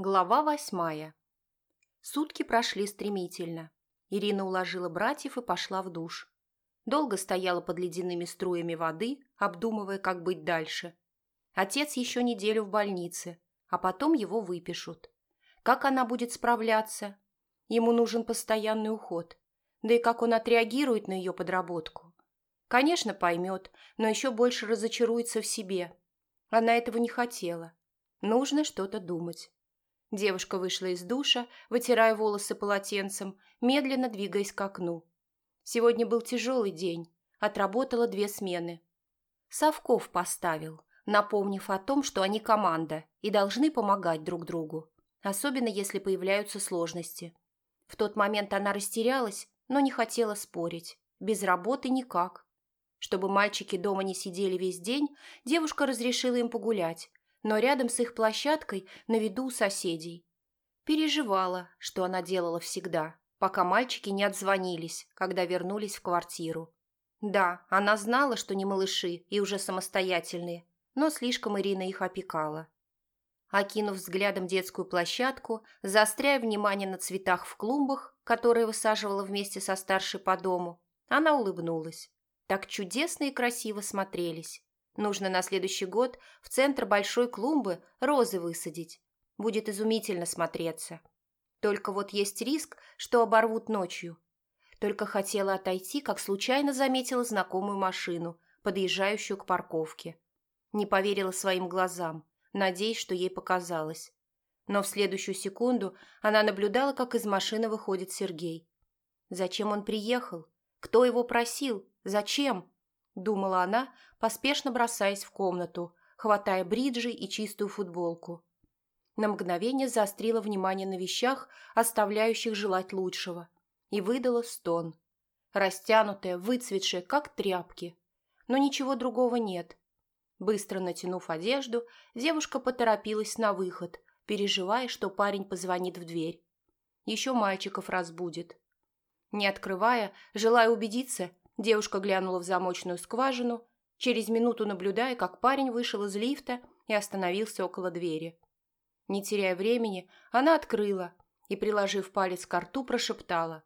Глава восьмая. Сутки прошли стремительно. Ирина уложила братьев и пошла в душ. Долго стояла под ледяными струями воды, обдумывая, как быть дальше. Отец еще неделю в больнице, а потом его выпишут. Как она будет справляться? Ему нужен постоянный уход. Да и как он отреагирует на ее подработку? Конечно, поймет, но еще больше разочаруется в себе. Она этого не хотела. Нужно что-то думать. Девушка вышла из душа, вытирая волосы полотенцем, медленно двигаясь к окну. Сегодня был тяжелый день. Отработала две смены. Совков поставил, напомнив о том, что они команда и должны помогать друг другу, особенно если появляются сложности. В тот момент она растерялась, но не хотела спорить. Без работы никак. Чтобы мальчики дома не сидели весь день, девушка разрешила им погулять, но рядом с их площадкой на виду у соседей. Переживала, что она делала всегда, пока мальчики не отзвонились, когда вернулись в квартиру. Да, она знала, что не малыши и уже самостоятельные, но слишком Ирина их опекала. Окинув взглядом детскую площадку, заостряя внимание на цветах в клумбах, которые высаживала вместе со старшей по дому, она улыбнулась. Так чудесно и красиво смотрелись. Нужно на следующий год в центр большой клумбы розы высадить. Будет изумительно смотреться. Только вот есть риск, что оборвут ночью. Только хотела отойти, как случайно заметила знакомую машину, подъезжающую к парковке. Не поверила своим глазам, надеясь, что ей показалось. Но в следующую секунду она наблюдала, как из машины выходит Сергей. Зачем он приехал? Кто его просил? Зачем? Думала она, поспешно бросаясь в комнату, хватая бриджи и чистую футболку. На мгновение заострила внимание на вещах, оставляющих желать лучшего, и выдала стон. Растянутая, выцветшая, как тряпки. Но ничего другого нет. Быстро натянув одежду, девушка поторопилась на выход, переживая, что парень позвонит в дверь. Еще мальчиков разбудит. Не открывая, желая убедиться, Девушка глянула в замочную скважину, через минуту наблюдая, как парень вышел из лифта и остановился около двери. Не теряя времени, она открыла и, приложив палец к рту, прошептала.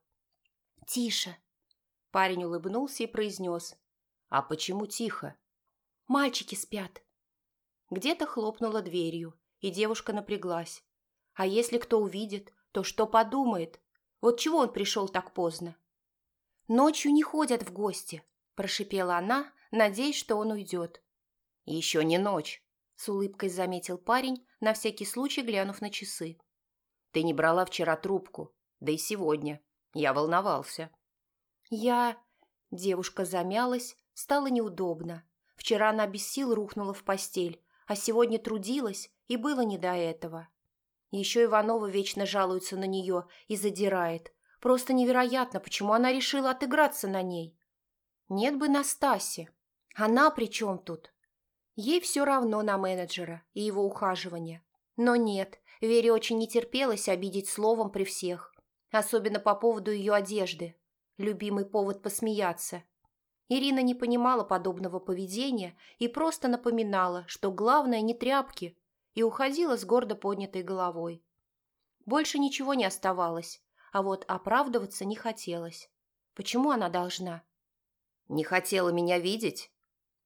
«Тише!» Парень улыбнулся и произнес. «А почему тихо?» «Мальчики спят». Где-то хлопнула дверью, и девушка напряглась. А если кто увидит, то что подумает? Вот чего он пришел так поздно? «Ночью не ходят в гости», – прошипела она, надеясь, что он уйдет. «Еще не ночь», – с улыбкой заметил парень, на всякий случай глянув на часы. «Ты не брала вчера трубку, да и сегодня. Я волновался». «Я...» Девушка замялась, стало неудобно. Вчера она без сил рухнула в постель, а сегодня трудилась, и было не до этого. Еще Иванова вечно жалуется на нее и задирает, Просто невероятно, почему она решила отыграться на ней. Нет бы Настаси. Она при чем тут? Ей все равно на менеджера и его ухаживание. Но нет, Вере очень не терпелось обидеть словом при всех. Особенно по поводу ее одежды. Любимый повод посмеяться. Ирина не понимала подобного поведения и просто напоминала, что главное не тряпки, и уходила с гордо поднятой головой. Больше ничего не оставалось, а вот оправдываться не хотелось. Почему она должна? «Не хотела меня видеть?»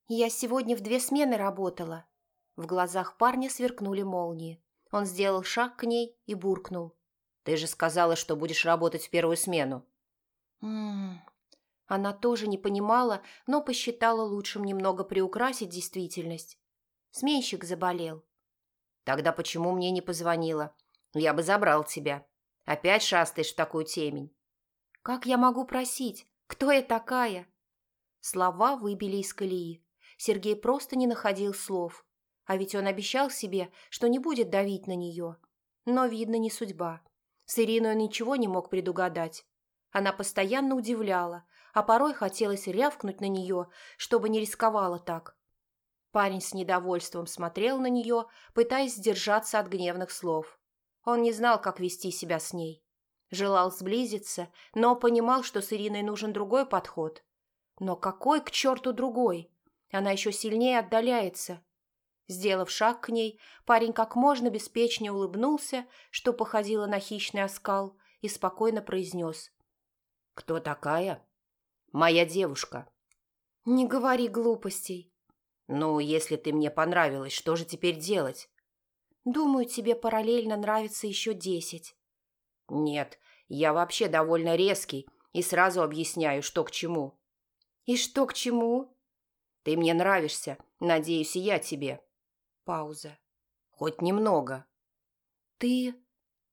«Я сегодня в две смены работала». В глазах парня сверкнули молнии. Он сделал шаг к ней и буркнул. «Ты же сказала, что будешь работать в первую смену». «М-м-м...» Она тоже не понимала, но посчитала лучшим немного приукрасить действительность. Сменщик заболел. «Тогда почему мне не позвонила? Я бы забрал тебя». Опять шастаешь в такую темень. Как я могу просить? Кто я такая? Слова выбили из колеи. Сергей просто не находил слов. А ведь он обещал себе, что не будет давить на нее. Но, видно, не судьба. С Ириной он ничего не мог предугадать. Она постоянно удивляла, а порой хотелось рявкнуть на нее, чтобы не рисковала так. Парень с недовольством смотрел на нее, пытаясь сдержаться от гневных слов. Он не знал, как вести себя с ней. Желал сблизиться, но понимал, что с Ириной нужен другой подход. Но какой к черту другой? Она еще сильнее отдаляется. Сделав шаг к ней, парень как можно беспечнее улыбнулся, что походило на хищный оскал, и спокойно произнес. «Кто такая?» «Моя девушка». «Не говори глупостей». «Ну, если ты мне понравилась, что же теперь делать?» «Думаю, тебе параллельно нравится еще десять». «Нет, я вообще довольно резкий и сразу объясняю, что к чему». «И что к чему?» «Ты мне нравишься, надеюсь, и я тебе». Пауза. «Хоть немного». «Ты...»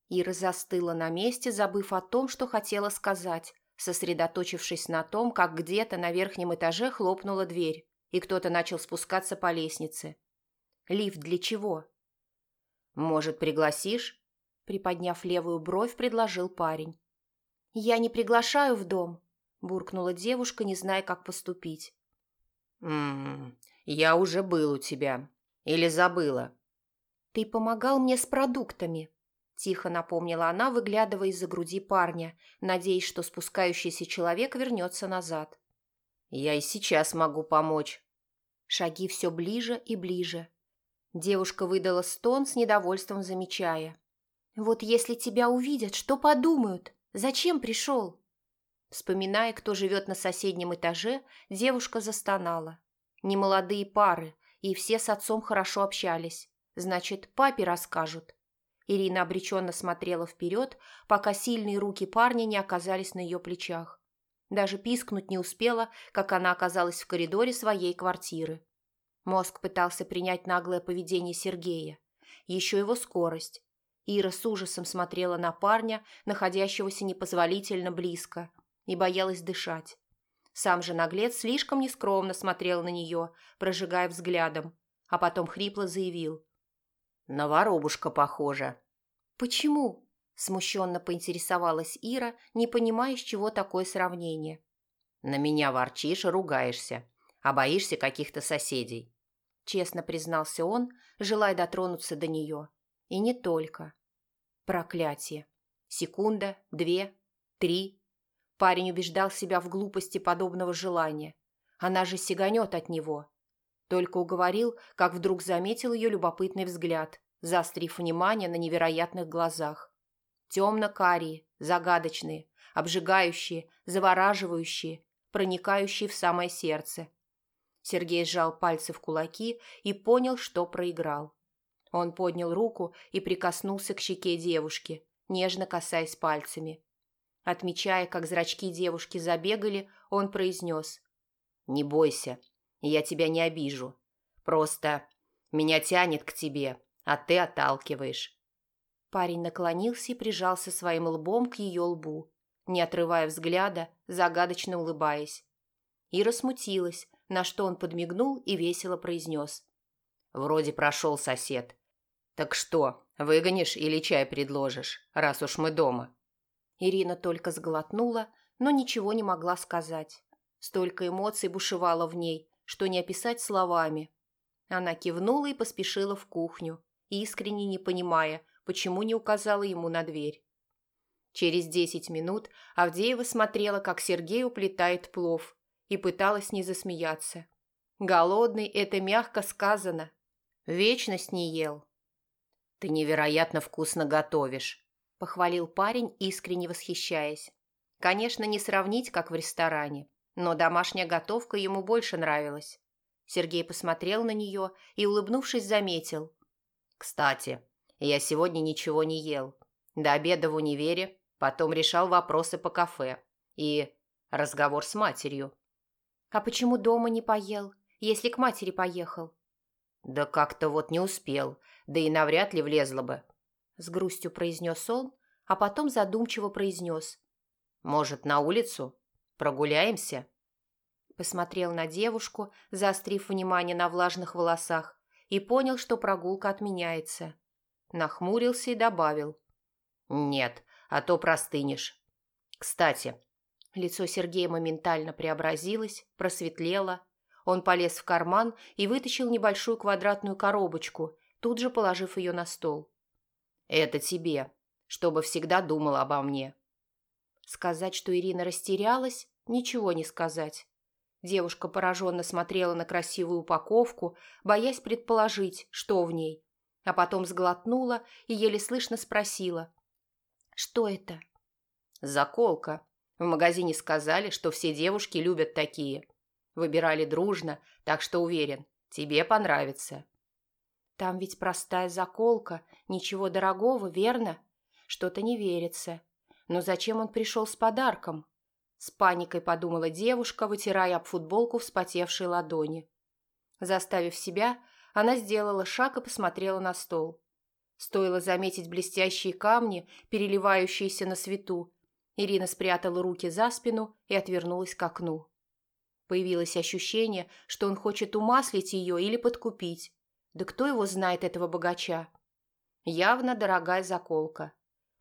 Ира застыла на месте, забыв о том, что хотела сказать, сосредоточившись на том, как где-то на верхнем этаже хлопнула дверь, и кто-то начал спускаться по лестнице. «Лифт для чего?» «Может, пригласишь?» Приподняв левую бровь, предложил парень. «Я не приглашаю в дом», – буркнула девушка, не зная, как поступить. «М-м, я уже был у тебя», или забыла?» «Ты помогал мне с продуктами», – тихо напомнила она, выглядывая из-за груди парня, надеясь, что спускающийся человек вернется назад. «Я и сейчас могу помочь». Шаги все ближе и ближе. Девушка выдала стон с недовольством, замечая. «Вот если тебя увидят, что подумают? Зачем пришел?» Вспоминая, кто живет на соседнем этаже, девушка застонала. Немолодые пары, и все с отцом хорошо общались. Значит, папе расскажут. Ирина обреченно смотрела вперед, пока сильные руки парня не оказались на ее плечах. Даже пискнуть не успела, как она оказалась в коридоре своей квартиры. Мозг пытался принять наглое поведение Сергея. Еще его скорость. Ира с ужасом смотрела на парня, находящегося непозволительно близко, и боялась дышать. Сам же наглец слишком нескромно смотрел на нее, прожигая взглядом, а потом хрипло заявил. «На воробушка похожа». «Почему?» – смущенно поинтересовалась Ира, не понимая, с чего такое сравнение. «На меня ворчишь и ругаешься, а боишься каких-то соседей», – честно признался он, желая дотронуться до нее. И не только. Проклятие. Секунда, две, три, Парень убеждал себя в глупости подобного желания. Она же сиганет от него. Только уговорил, как вдруг заметил ее любопытный взгляд, заострив внимание на невероятных глазах. Темно-карие, загадочные, обжигающие, завораживающие, проникающие в самое сердце. Сергей сжал пальцы в кулаки и понял, что проиграл. Он поднял руку и прикоснулся к щеке девушки, нежно касаясь пальцами. Отмечая, как зрачки девушки забегали, он произнес. «Не бойся, я тебя не обижу. Просто меня тянет к тебе, а ты отталкиваешь». Парень наклонился и прижался своим лбом к ее лбу, не отрывая взгляда, загадочно улыбаясь. Ира смутилась, на что он подмигнул и весело произнес. «Вроде прошел сосед. Так что, выгонишь или чай предложишь, раз уж мы дома?» Ирина только сглотнула, но ничего не могла сказать. Столько эмоций бушевало в ней, что не описать словами. Она кивнула и поспешила в кухню, искренне не понимая, почему не указала ему на дверь. Через десять минут Авдеева смотрела, как Сергей уплетает плов, и пыталась не засмеяться. «Голодный – это мягко сказано. Вечность не ел». «Ты невероятно вкусно готовишь», похвалил парень, искренне восхищаясь. Конечно, не сравнить, как в ресторане, но домашняя готовка ему больше нравилась. Сергей посмотрел на нее и, улыбнувшись, заметил. «Кстати, я сегодня ничего не ел. До обеда в универе, потом решал вопросы по кафе. И разговор с матерью». «А почему дома не поел, если к матери поехал?» «Да как-то вот не успел, да и навряд ли влезло бы. – с грустью произнес он, а потом задумчиво произнес. «Может, на улицу? Прогуляемся?» Посмотрел на девушку, заострив внимание на влажных волосах, и понял, что прогулка отменяется. Нахмурился и добавил. «Нет, а то простынешь. Кстати...» Лицо Сергея моментально преобразилось, просветлело. Он полез в карман и вытащил небольшую квадратную коробочку, тут же положив ее на стол. Это тебе, чтобы всегда думала обо мне. Сказать, что Ирина растерялась, ничего не сказать. Девушка пораженно смотрела на красивую упаковку, боясь предположить, что в ней, а потом сглотнула и еле слышно спросила. «Что это?» «Заколка. В магазине сказали, что все девушки любят такие. Выбирали дружно, так что уверен, тебе понравится». «Там ведь простая заколка, ничего дорогого, верно? Что-то не верится. Но зачем он пришел с подарком?» С паникой подумала девушка, вытирая об футболку вспотевшие ладони. Заставив себя, она сделала шаг и посмотрела на стол. Стоило заметить блестящие камни, переливающиеся на свету. Ирина спрятала руки за спину и отвернулась к окну. Появилось ощущение, что он хочет умаслить ее или подкупить. Да кто его знает, этого богача? Явно дорогая заколка.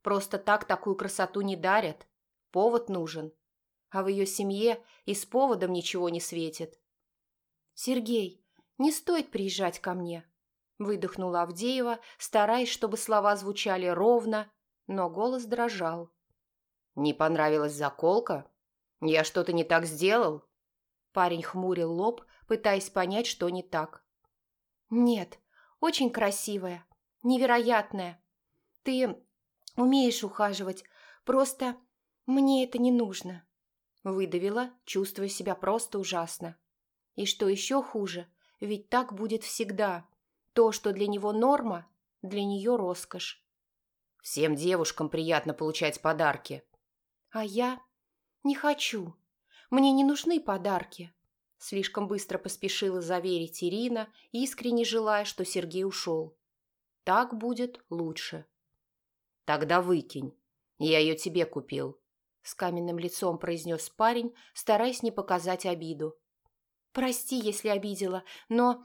Просто так такую красоту не дарят. Повод нужен а в ее семье и с поводом ничего не светит. «Сергей, не стоит приезжать ко мне», – выдохнула Авдеева, стараясь, чтобы слова звучали ровно, но голос дрожал. «Не понравилась заколка? Я что-то не так сделал?» Парень хмурил лоб, пытаясь понять, что не так. «Нет, очень красивая, невероятная. Ты умеешь ухаживать, просто мне это не нужно». Выдавила, чувствуя себя просто ужасно. И что еще хуже, ведь так будет всегда. То, что для него норма, для нее роскошь. Всем девушкам приятно получать подарки. А я не хочу. Мне не нужны подарки. Слишком быстро поспешила заверить Ирина, искренне желая, что Сергей ушел. Так будет лучше. Тогда выкинь. Я ее тебе купил. С каменным лицом произнес парень, стараясь не показать обиду. «Прости, если обидела, но...»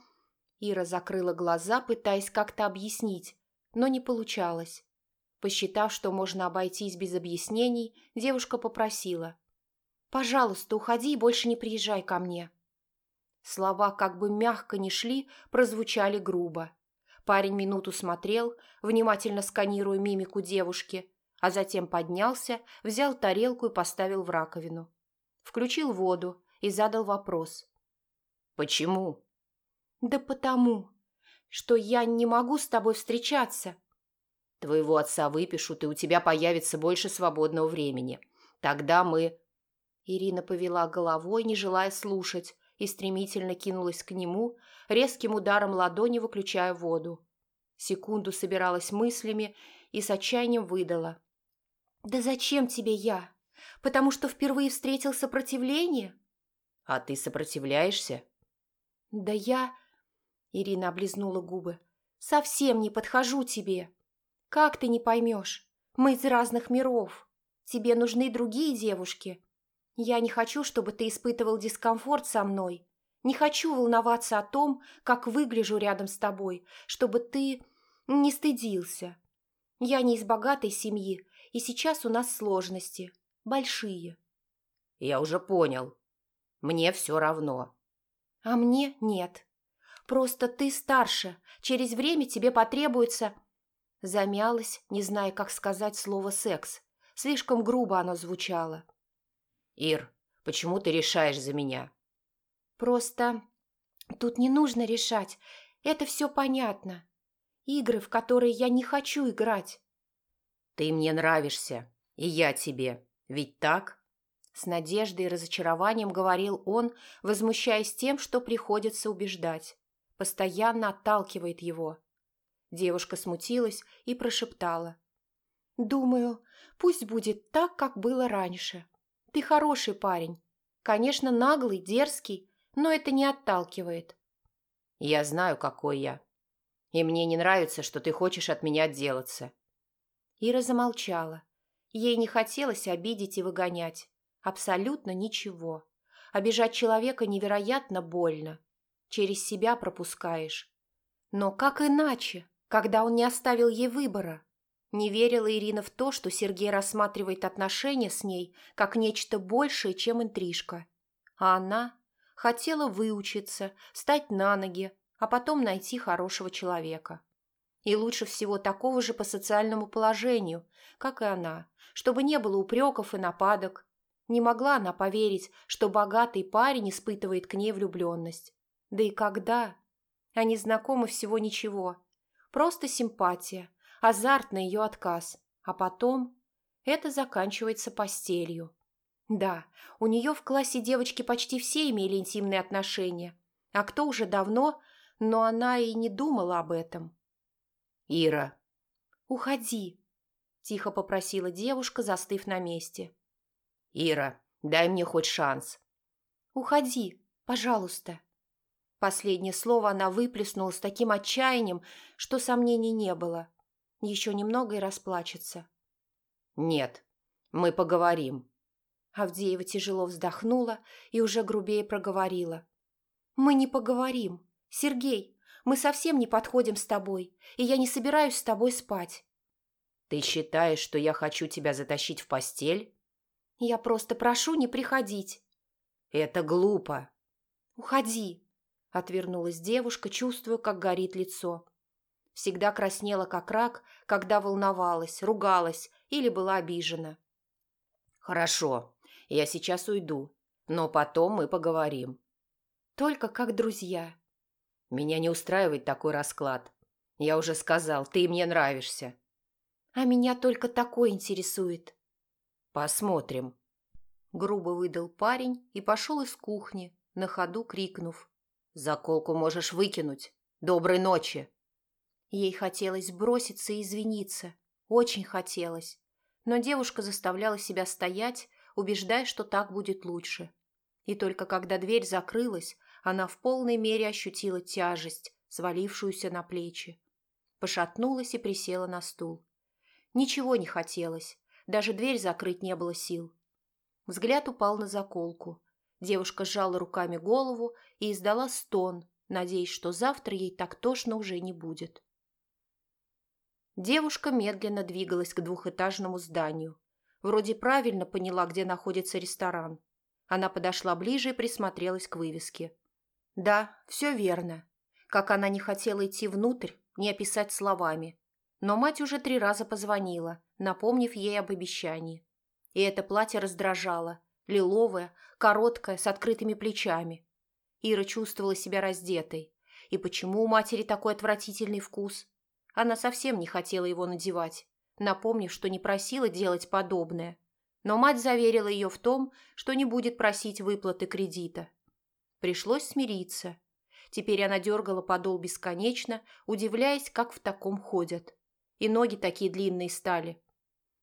Ира закрыла глаза, пытаясь как-то объяснить, но не получалось. Посчитав, что можно обойтись без объяснений, девушка попросила. «Пожалуйста, уходи и больше не приезжай ко мне». Слова, как бы мягко ни шли, прозвучали грубо. Парень минуту смотрел, внимательно сканируя мимику девушки, а затем поднялся, взял тарелку и поставил в раковину. Включил воду и задал вопрос. «Почему?» «Да потому, что я не могу с тобой встречаться». «Твоего отца выпишут, и у тебя появится больше свободного времени. Тогда мы...» Ирина повела головой, не желая слушать, и стремительно кинулась к нему, резким ударом ладони выключая воду. Секунду собиралась мыслями и с отчаянием выдала. «Да зачем тебе я? Потому что впервые встретил сопротивление?» «А ты сопротивляешься?» «Да я...» Ирина облизнула губы. «Совсем не подхожу тебе. Как ты не поймешь? Мы из разных миров. Тебе нужны другие девушки. Я не хочу, чтобы ты испытывал дискомфорт со мной. Не хочу волноваться о том, как выгляжу рядом с тобой, чтобы ты не стыдился. Я не из богатой семьи, и сейчас у нас сложности. Большие. Я уже понял. Мне все равно. А мне нет. Просто ты старше. Через время тебе потребуется... Замялась, не зная, как сказать слово «секс». Слишком грубо оно звучало. «Ир, почему ты решаешь за меня?» «Просто тут не нужно решать. Это все понятно. Игры, в которые я не хочу играть. «Ты мне нравишься, и я тебе. Ведь так?» С надеждой и разочарованием говорил он, возмущаясь тем, что приходится убеждать. Постоянно отталкивает его. Девушка смутилась и прошептала. «Думаю, пусть будет так, как было раньше. Ты хороший парень. Конечно, наглый, дерзкий, но это не отталкивает». «Я знаю, какой я. И мне не нравится, что ты хочешь от меня отделаться. Ира замолчала. Ей не хотелось обидеть и выгонять. Абсолютно ничего. Обижать человека невероятно больно. Через себя пропускаешь. Но как иначе, когда он не оставил ей выбора? Не верила Ирина в то, что Сергей рассматривает отношения с ней как нечто большее, чем интрижка. А она хотела выучиться, стать на ноги, а потом найти хорошего человека. И лучше всего такого же по социальному положению, как и она, чтобы не было упреков и нападок. Не могла она поверить, что богатый парень испытывает к ней влюбленность. Да и когда? Они знакомы всего ничего. Просто симпатия, азарт на ее отказ. А потом это заканчивается постелью. Да, у нее в классе девочки почти все имели интимные отношения, а кто уже давно, но она и не думала об этом. «Ира!» «Уходи!» – тихо попросила девушка, застыв на месте. «Ира, дай мне хоть шанс!» «Уходи, пожалуйста!» Последнее слово она выплеснула с таким отчаянием, что сомнений не было. Еще немного и расплачется. «Нет, мы поговорим». Авдеева тяжело вздохнула и уже грубее проговорила. «Мы не поговорим. Сергей, мы совсем не подходим с тобой, и я не собираюсь с тобой спать». «Ты считаешь, что я хочу тебя затащить в постель?» «Я просто прошу не приходить». «Это глупо». «Уходи», — отвернулась девушка, чувствуя, как горит лицо. Всегда краснела, как рак, когда волновалась, ругалась или была обижена. «Хорошо, я сейчас уйду, но потом мы поговорим». «Только как друзья». «Меня не устраивает такой расклад. Я уже сказал, ты мне нравишься». «А меня только такой интересует». «Посмотрим». Грубо выдал парень и пошел из кухни, на ходу крикнув. «Заколку можешь выкинуть. Доброй ночи!» Ей хотелось броситься и извиниться. Очень хотелось. Но девушка заставляла себя стоять, убеждая, что так будет лучше. И только когда дверь закрылась, она в полной мере ощутила тяжесть, свалившуюся на плечи. Пошатнулась и присела на стул. Ничего не хотелось, даже дверь закрыть не было сил. Взгляд упал на заколку. Девушка сжала руками голову и издала стон, надеясь, что завтра ей так тошно уже не будет. Девушка медленно двигалась к двухэтажному зданию. Вроде правильно поняла, где находится ресторан. Она подошла ближе и присмотрелась к вывеске. Да, все верно. Как она не хотела идти внутрь, не описать словами. Но мать уже три раза позвонила, напомнив ей об обещании. И это платье раздражало. Лиловое, короткое, с открытыми плечами. Ира чувствовала себя раздетой. И почему у матери такой отвратительный вкус? Она совсем не хотела его надевать, напомнив, что не просила делать подобное. Но мать заверила ее в том, что не будет просить выплаты кредита. Пришлось смириться. Теперь она дергала подол бесконечно, удивляясь, как в таком ходят. И ноги такие длинные стали.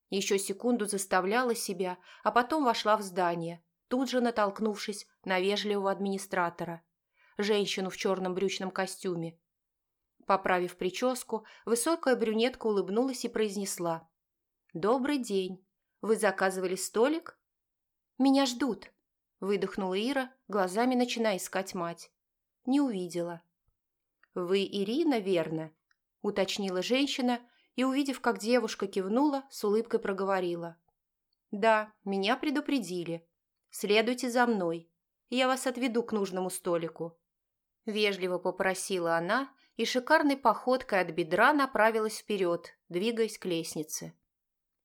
Еще секунду заставляла себя, а потом вошла в здание, тут же натолкнувшись на вежливого администратора. Женщину в черном брючном костюме, Поправив прическу, высокая брюнетка улыбнулась и произнесла. «Добрый день. Вы заказывали столик?» «Меня ждут», – выдохнула Ира, глазами начиная искать мать. Не увидела. «Вы Ирина, верно?» – уточнила женщина и, увидев, как девушка кивнула, с улыбкой проговорила. «Да, меня предупредили. Следуйте за мной. Я вас отведу к нужному столику». Вежливо попросила она и шикарной походкой от бедра направилась вперед, двигаясь к лестнице.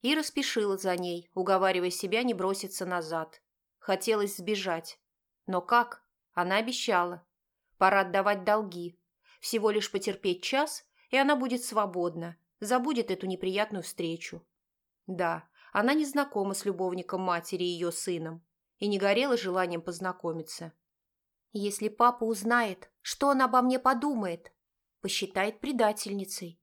Ира спешила за ней, уговаривая себя не броситься назад. Хотелось сбежать. Но как? Она обещала. Пора отдавать долги. Всего лишь потерпеть час, и она будет свободна, забудет эту неприятную встречу. Да, она не знакома с любовником матери и ее сыном и не горела желанием познакомиться. Если папа узнает, что он обо мне подумает, посчитает предательницей.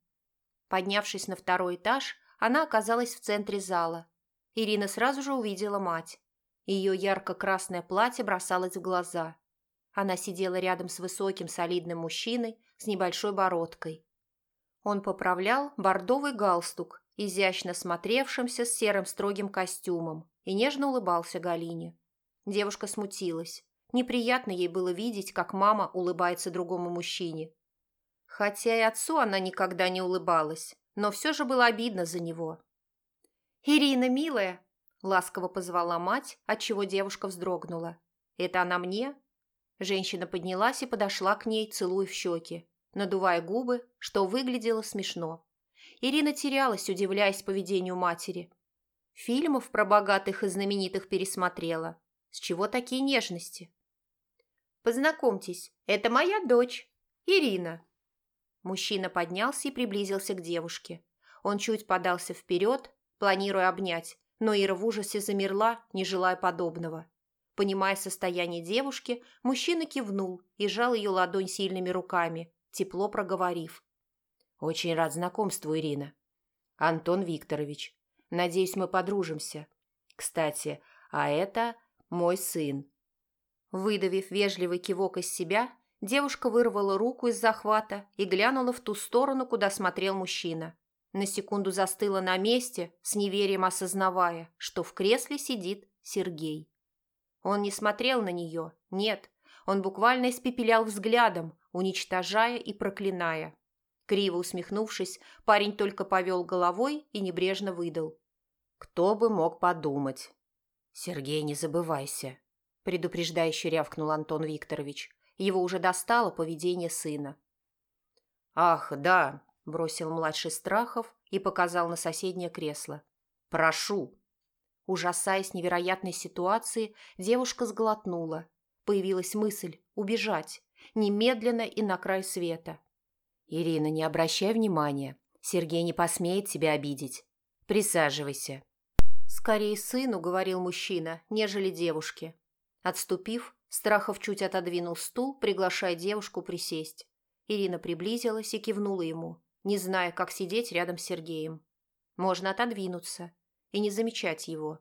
Поднявшись на второй этаж, она оказалась в центре зала. Ирина сразу же увидела мать. Ее ярко-красное платье бросалось в глаза. Она сидела рядом с высоким солидным мужчиной с небольшой бородкой. Он поправлял бордовый галстук, изящно смотревшимся с серым строгим костюмом, и нежно улыбался Галине. Девушка смутилась. Неприятно ей было видеть, как мама улыбается другому мужчине. Хотя и отцу она никогда не улыбалась, но все же было обидно за него. «Ирина, милая!» – ласково позвала мать, отчего девушка вздрогнула. «Это она мне?» Женщина поднялась и подошла к ней, целуя в щеки, надувая губы, что выглядело смешно. Ирина терялась, удивляясь поведению матери. Фильмов про богатых и знаменитых пересмотрела. С чего такие нежности? Познакомьтесь, это моя дочь, Ирина. Мужчина поднялся и приблизился к девушке. Он чуть подался вперед, планируя обнять, но Ира в ужасе замерла, не желая подобного. Понимая состояние девушки, мужчина кивнул и сжал ее ладонь сильными руками, тепло проговорив. «Очень рад знакомству, Ирина. Антон Викторович. Надеюсь, мы подружимся. Кстати, а это мой сын». Выдавив вежливый кивок из себя, девушка вырвала руку из захвата и глянула в ту сторону, куда смотрел мужчина. На секунду застыла на месте, с неверием осознавая, что в кресле сидит Сергей. Он не смотрел на нее, нет, он буквально испепелял взглядом, уничтожая и проклиная. Криво усмехнувшись, парень только повел головой и небрежно выдал. «Кто бы мог подумать?» «Сергей, не забывайся», – предупреждающе рявкнул Антон Викторович. Его уже достало поведение сына. «Ах, да», – бросил младший Страхов и показал на соседнее кресло. «Прошу». Ужасаясь невероятной ситуации, девушка сглотнула. Появилась мысль – убежать, немедленно и на край света. «Ирина, не обращай внимания. Сергей не посмеет тебя обидеть. Присаживайся». «Скорее сыну», – говорил мужчина, – нежели девушке. Отступив, Страхов чуть отодвинул стул, приглашая девушку присесть. Ирина приблизилась и кивнула ему, не зная, как сидеть рядом с Сергеем. Можно отодвинуться и не замечать его.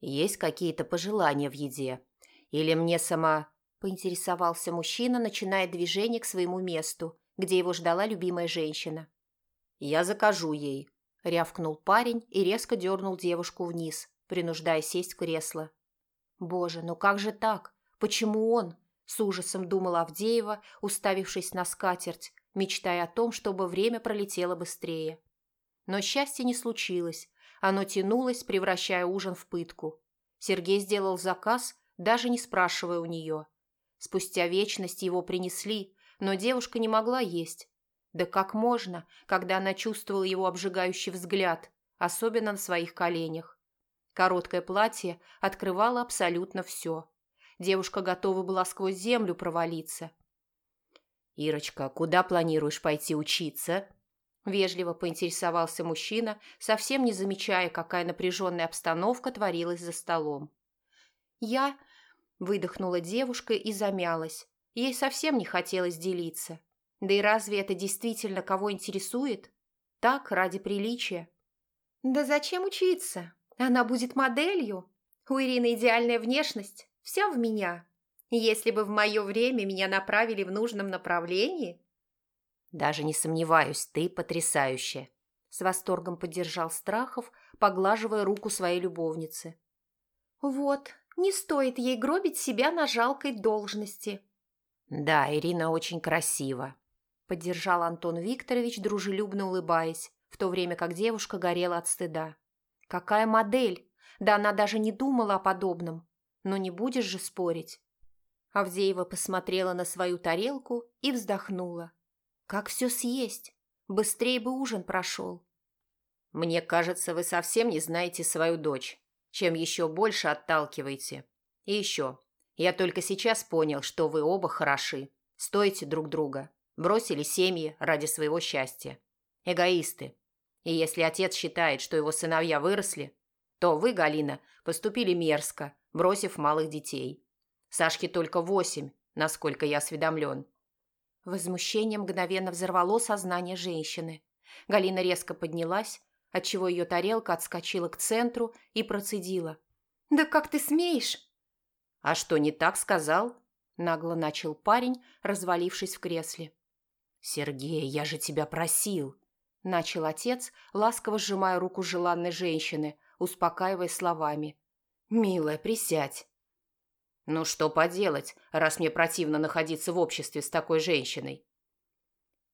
«Есть какие-то пожелания в еде? Или мне сама...» – поинтересовался мужчина, начиная движение к своему месту, где его ждала любимая женщина. «Я закажу ей», – рявкнул парень и резко дернул девушку вниз, принуждая сесть в кресло. «Боже, ну как же так? Почему он?» – с ужасом думала Авдеева, уставившись на скатерть, мечтая о том, чтобы время пролетело быстрее. Но счастья не случилось, оно тянулось, превращая ужин в пытку. Сергей сделал заказ, даже не спрашивая у нее. Спустя вечность его принесли, но девушка не могла есть. Да как можно, когда она чувствовала его обжигающий взгляд, особенно на своих коленях. Короткое платье открывало абсолютно все. Девушка готова была сквозь землю провалиться. «Ирочка, куда планируешь пойти учиться?» Вежливо поинтересовался мужчина, совсем не замечая, какая напряженная обстановка творилась за столом. «Я...» – выдохнула девушка и замялась. Ей совсем не хотелось делиться. Да и разве это действительно кого интересует? Так, ради приличия. «Да зачем учиться? Она будет моделью. У Ирины идеальная внешность. Все в меня. Если бы в мое время меня направили в нужном направлении, «Даже не сомневаюсь, ты потрясающая!» С восторгом поддержал Страхов, поглаживая руку своей любовницы. «Вот, не стоит ей гробить себя на жалкой должности». «Да, Ирина очень красива», – поддержал Антон Викторович, дружелюбно улыбаясь, в то время как девушка горела от стыда. «Какая модель! Да она даже не думала о подобном. Но не будешь же спорить». Авдеева посмотрела на свою тарелку и вздохнула. Как все съесть? Быстрее бы ужин прошел. Мне кажется, вы совсем не знаете свою дочь, чем еще больше отталкиваете. И еще, я только сейчас понял, что вы оба хороши, стоите друг друга, бросили семьи ради своего счастья. Эгоисты. И если отец считает, что его сыновья выросли, то вы, Галина, поступили мерзко, бросив малых детей. Сашке только восемь, насколько я осведомлен. Возмущение мгновенно взорвало сознание женщины. Галина резко поднялась, отчего ее тарелка отскочила к центру и процедила. «Да как ты смеешь?» «А что, не так сказал?» Нагло начал парень, развалившись в кресле. «Сергей, я же тебя просил!» Начал отец, ласково сжимая руку желанной женщины, успокаивая словами. «Милая, присядь. Ну что поделать, раз мне противно находиться в обществе с такой женщиной?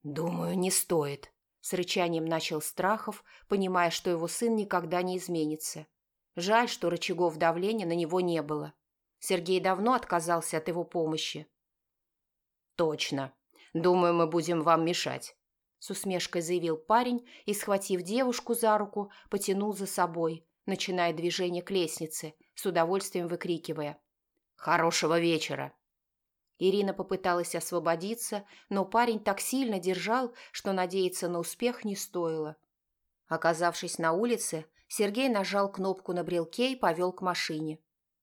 Думаю, не стоит. С рычанием начал Страхов, понимая, что его сын никогда не изменится. Жаль, что рычагов давления на него не было. Сергей давно отказался от его помощи. «Точно. Думаю, мы будем вам мешать», – с усмешкой заявил парень и, схватив девушку за руку, потянул за собой, начиная движение к лестнице, с удовольствием выкрикивая «Хорошего вечера!». Ирина попыталась освободиться, но парень так сильно держал, что надеяться на успех не стоило. Оказавшись на улице, Сергей нажал кнопку на брелке и повел к машине.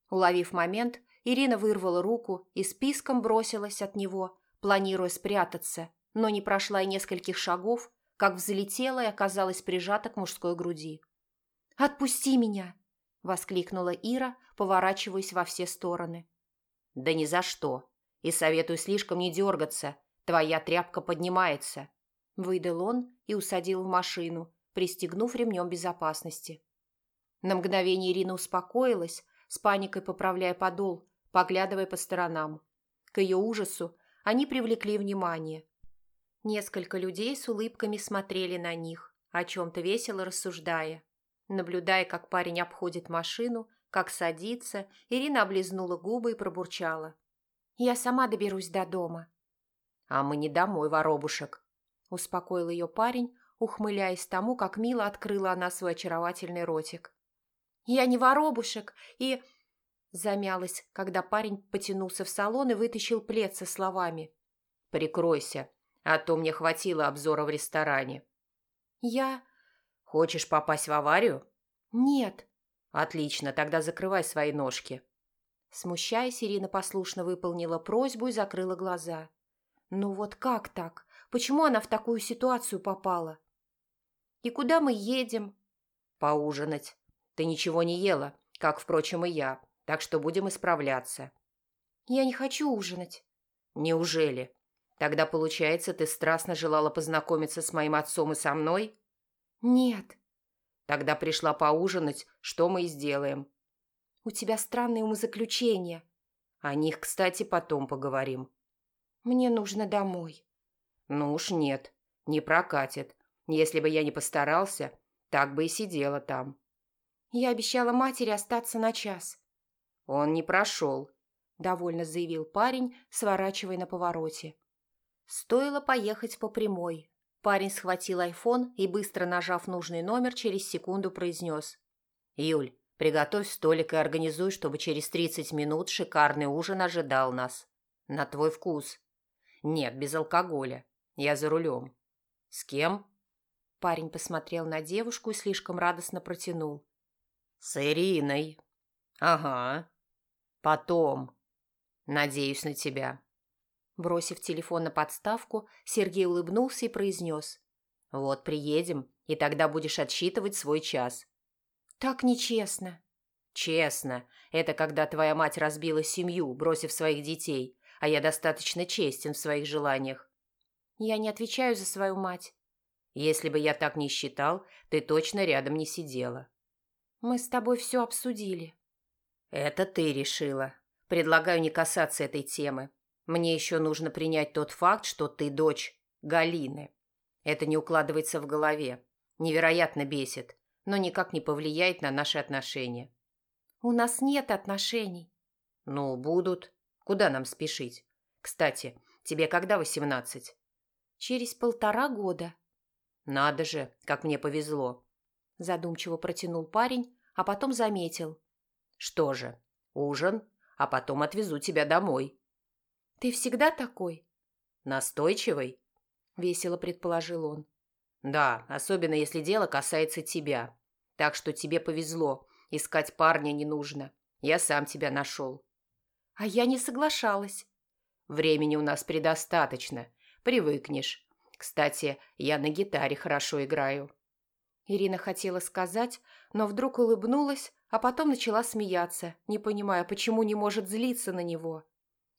Уловив момент, Ирина вырвала руку и списком бросилась от него, планируя спрятаться, но не прошла и нескольких шагов, как взлетела и оказалась прижата к мужской груди. «Отпусти меня!» – воскликнула Ира, поворачиваясь во все стороны. «Да ни за что!» И советую слишком не дергаться. Твоя тряпка поднимается. Выдал он и усадил в машину, пристегнув ремнем безопасности. На мгновение Ирина успокоилась, с паникой поправляя подол, поглядывая по сторонам. К ее ужасу они привлекли внимание. Несколько людей с улыбками смотрели на них, о чем-то весело рассуждая. Наблюдая, как парень обходит машину, как садится, Ирина облизнула губы и пробурчала. Я сама доберусь до дома». «А мы не домой, воробушек», – успокоил ее парень, ухмыляясь тому, как мило открыла она свой очаровательный ротик. «Я не воробушек и...» Замялась, когда парень потянулся в салон и вытащил плед со словами. «Прикройся, а то мне хватило обзора в ресторане». «Я...» «Хочешь попасть в аварию?» «Нет». «Отлично, тогда закрывай свои ножки». Смущаясь, Ирина послушно выполнила просьбу и закрыла глаза. «Ну вот как так? Почему она в такую ситуацию попала?» «И куда мы едем?» «Поужинать. Ты ничего не ела, как, впрочем, и я, так что будем исправляться». «Я не хочу ужинать». «Неужели? Тогда, получается, ты страстно желала познакомиться с моим отцом и со мной?» «Нет». «Тогда пришла поужинать, что мы и сделаем. У тебя странные умозаключения. О них, кстати, потом поговорим. Мне нужно домой. Ну уж нет, не прокатит. Если бы я не постарался, так бы и сидела там. Я обещала матери остаться на час. Он не прошел, довольно заявил парень, сворачивая на повороте. Стоило поехать по прямой. Парень схватил айфон и, быстро нажав нужный номер, через секунду произнес. «Юль, Приготовь столик и организуй, чтобы через 30 минут шикарный ужин ожидал нас. На твой вкус. Нет, без алкоголя. Я за рулем. С кем? Парень посмотрел на девушку и слишком радостно протянул. С Ириной. Ага. Потом. Надеюсь на тебя. Бросив телефон на подставку, Сергей улыбнулся и произнес. «Вот приедем, и тогда будешь отсчитывать свой час. Так нечестно. Честно. Это когда твоя мать разбила семью, бросив своих детей, а я достаточно честен в своих желаниях. Я не отвечаю за свою мать. Если бы я так не считал, ты точно рядом не сидела. Мы с тобой все обсудили. Это ты решила. Предлагаю не касаться этой темы. Мне еще нужно принять тот факт, что ты дочь Галины. Это не укладывается в голове. Невероятно бесит но никак не повлияет на наши отношения. У нас нет отношений. Ну, будут. Куда нам спешить? Кстати, тебе когда восемнадцать? Через полтора года. Надо же, как мне повезло. Задумчиво протянул парень, а потом заметил. Что же, ужин, а потом отвезу тебя домой. Ты всегда такой? Настойчивый? Весело предположил он. Да, особенно если дело касается тебя. Так что тебе повезло. Искать парня не нужно. Я сам тебя нашел. А я не соглашалась. Времени у нас предостаточно. Привыкнешь. Кстати, я на гитаре хорошо играю. Ирина хотела сказать, но вдруг улыбнулась, а потом начала смеяться, не понимая, почему не может злиться на него.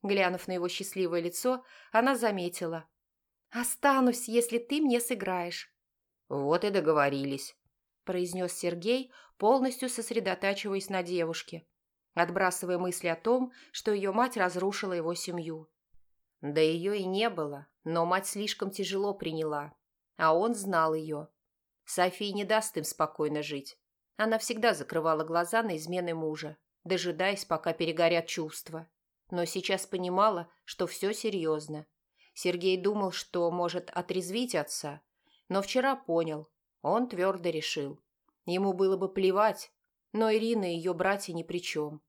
Глянув на его счастливое лицо, она заметила. «Останусь, если ты мне сыграешь». «Вот и договорились», – произнес Сергей, полностью сосредотачиваясь на девушке, отбрасывая мысли о том, что ее мать разрушила его семью. Да ее и не было, но мать слишком тяжело приняла, а он знал ее. София не даст им спокойно жить. Она всегда закрывала глаза на измены мужа, дожидаясь, пока перегорят чувства. Но сейчас понимала, что все серьезно. Сергей думал, что может отрезвить отца, но вчера понял. Он твердо решил. Ему было бы плевать. Но Ирина и ее братья ни при чем.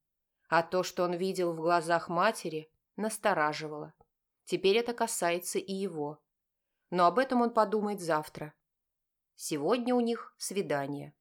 А то, что он видел в глазах матери, настораживало. Теперь это касается и его. Но об этом он подумает завтра. Сегодня у них свидание.